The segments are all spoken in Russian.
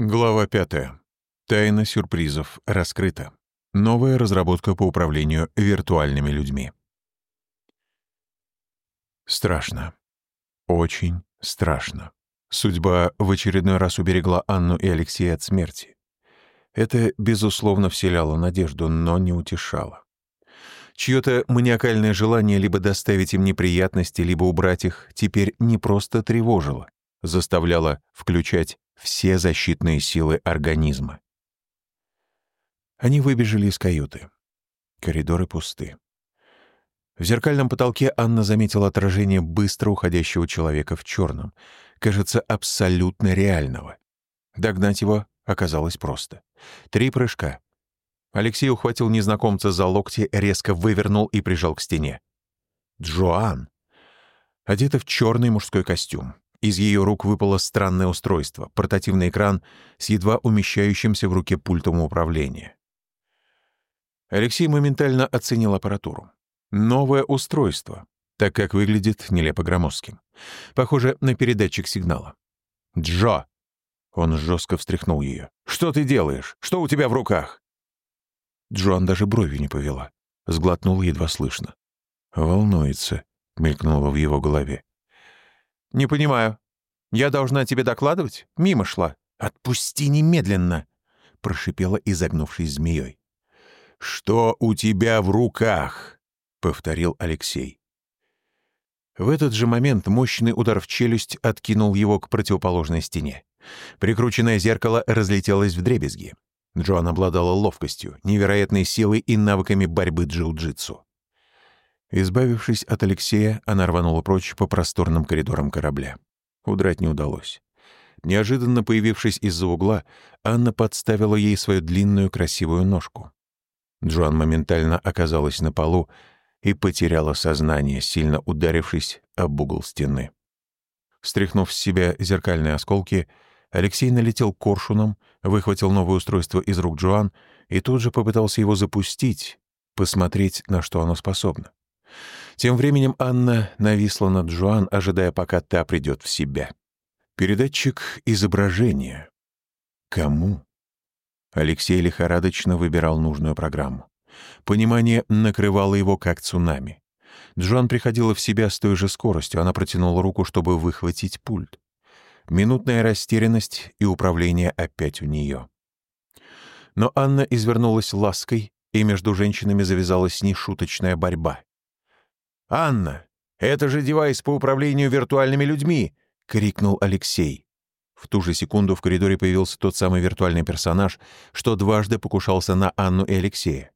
Глава 5. Тайна сюрпризов раскрыта. Новая разработка по управлению виртуальными людьми. Страшно. Очень страшно. Судьба в очередной раз уберегла Анну и Алексея от смерти. Это, безусловно, вселяло надежду, но не утешало. Чье-то маниакальное желание либо доставить им неприятности, либо убрать их теперь не просто тревожило, заставляло включать все защитные силы организма. Они выбежали из каюты. Коридоры пусты. В зеркальном потолке Анна заметила отражение быстро уходящего человека в черном, кажется, абсолютно реального. Догнать его оказалось просто. Три прыжка. Алексей ухватил незнакомца за локти, резко вывернул и прижал к стене. Джоан, одета в черный мужской костюм. Из ее рук выпало странное устройство — портативный экран с едва умещающимся в руке пультом управления. Алексей моментально оценил аппаратуру. Новое устройство, так как выглядит нелепо громоздким. Похоже на передатчик сигнала. «Джо!» Он жестко встряхнул ее. «Что ты делаешь? Что у тебя в руках?» Джоан даже брови не повела. Сглотнула едва слышно. «Волнуется», — мелькнуло в его голове. «Не понимаю. Я должна тебе докладывать? Мимо шла. Отпусти немедленно!» — прошипела изогнувшись змеей. «Что у тебя в руках?» — повторил Алексей. В этот же момент мощный удар в челюсть откинул его к противоположной стене. Прикрученное зеркало разлетелось в дребезги. Джоан обладала ловкостью, невероятной силой и навыками борьбы джиу-джитсу. Избавившись от Алексея, она рванула прочь по просторным коридорам корабля. Удрать не удалось. Неожиданно появившись из-за угла, Анна подставила ей свою длинную красивую ножку. Джоан моментально оказалась на полу и потеряла сознание, сильно ударившись об угол стены. Стряхнув с себя зеркальные осколки, Алексей налетел коршуном, выхватил новое устройство из рук Джоан и тут же попытался его запустить, посмотреть, на что оно способно. Тем временем Анна нависла над Джоан, ожидая, пока та придет в себя. Передатчик изображения. Кому? Алексей лихорадочно выбирал нужную программу. Понимание накрывало его как цунами. Джоан приходила в себя с той же скоростью. Она протянула руку, чтобы выхватить пульт. Минутная растерянность и управление опять у нее. Но Анна извернулась лаской, и между женщинами завязалась нешуточная борьба. «Анна, это же девайс по управлению виртуальными людьми!» — крикнул Алексей. В ту же секунду в коридоре появился тот самый виртуальный персонаж, что дважды покушался на Анну и Алексея.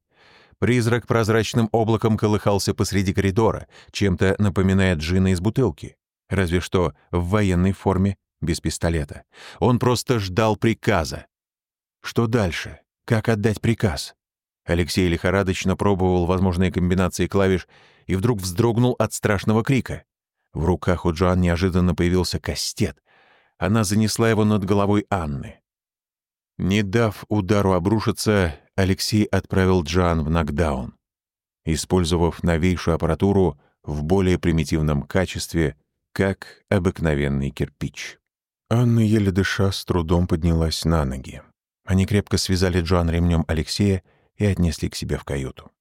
Призрак прозрачным облаком колыхался посреди коридора, чем-то напоминая джина из бутылки. Разве что в военной форме, без пистолета. Он просто ждал приказа. Что дальше? Как отдать приказ? Алексей лихорадочно пробовал возможные комбинации клавиш и вдруг вздрогнул от страшного крика. В руках у Джоан неожиданно появился кастет. Она занесла его над головой Анны. Не дав удару обрушиться, Алексей отправил Джоан в нокдаун, использовав новейшую аппаратуру в более примитивном качестве, как обыкновенный кирпич. Анна, еле дыша, с трудом поднялась на ноги. Они крепко связали Джоан ремнем Алексея и отнесли к себе в каюту.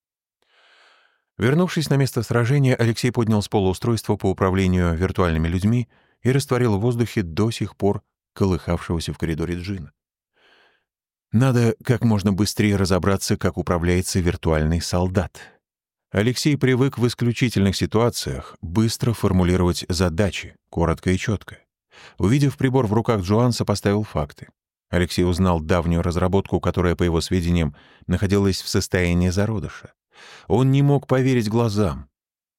Вернувшись на место сражения, Алексей поднял с пола устройство по управлению виртуальными людьми и растворил в воздухе до сих пор колыхавшегося в коридоре джина. Надо как можно быстрее разобраться, как управляется виртуальный солдат. Алексей привык в исключительных ситуациях быстро формулировать задачи, коротко и четко. Увидев прибор в руках Джоан, сопоставил факты. Алексей узнал давнюю разработку, которая, по его сведениям, находилась в состоянии зародыша. Он не мог поверить глазам.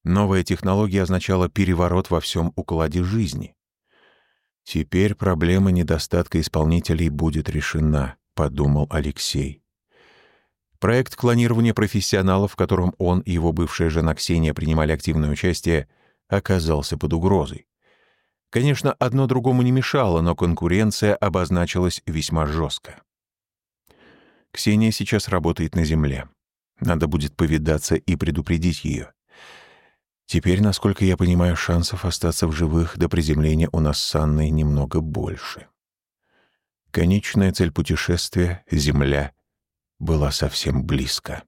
Новая технология означала переворот во всем укладе жизни. «Теперь проблема недостатка исполнителей будет решена», — подумал Алексей. Проект клонирования профессионалов, в котором он и его бывшая жена Ксения принимали активное участие, оказался под угрозой. Конечно, одно другому не мешало, но конкуренция обозначилась весьма жестко. Ксения сейчас работает на Земле. Надо будет повидаться и предупредить ее. Теперь, насколько я понимаю, шансов остаться в живых до приземления у нас с Анной немного больше. Конечная цель путешествия — Земля — была совсем близко.